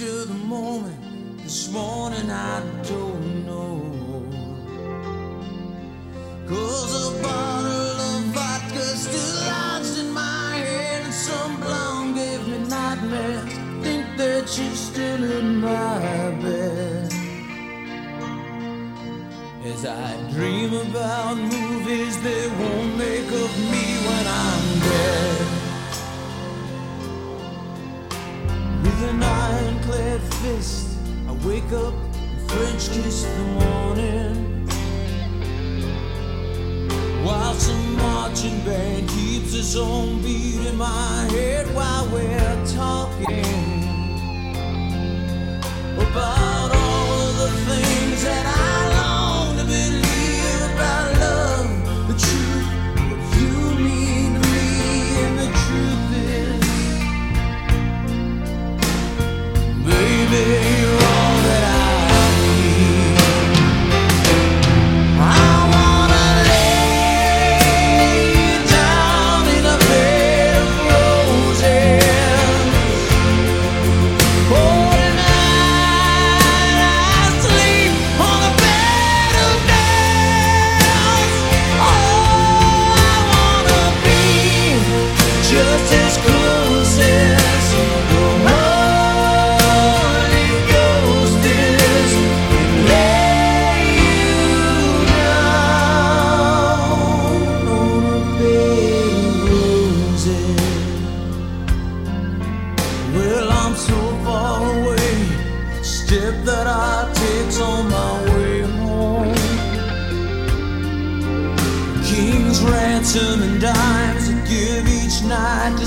capture the moment. This morning I don't know. Cause a bottle of vodka still lodged in my head, and some blonde gave me nightmares. Think that she's still in my bed. As I dream about movies they won't make of me when I'm dead. With an ironclad fist, I wake up and French kiss the morning. While some marching band keeps its own beat in my head while we're talking about Well, I'm so far away. Step that I take's on my way home. King's ransom and dimes I give each night to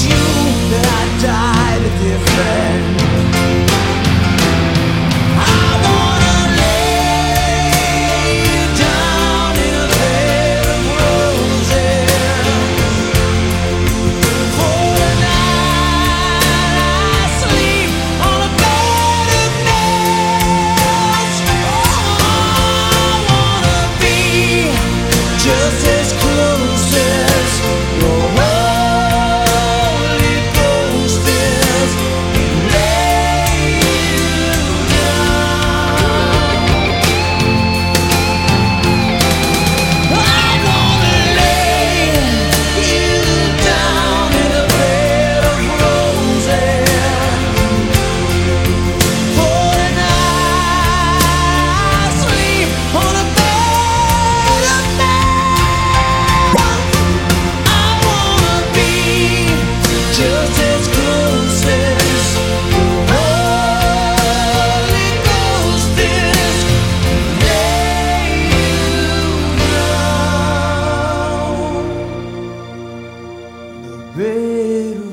ver o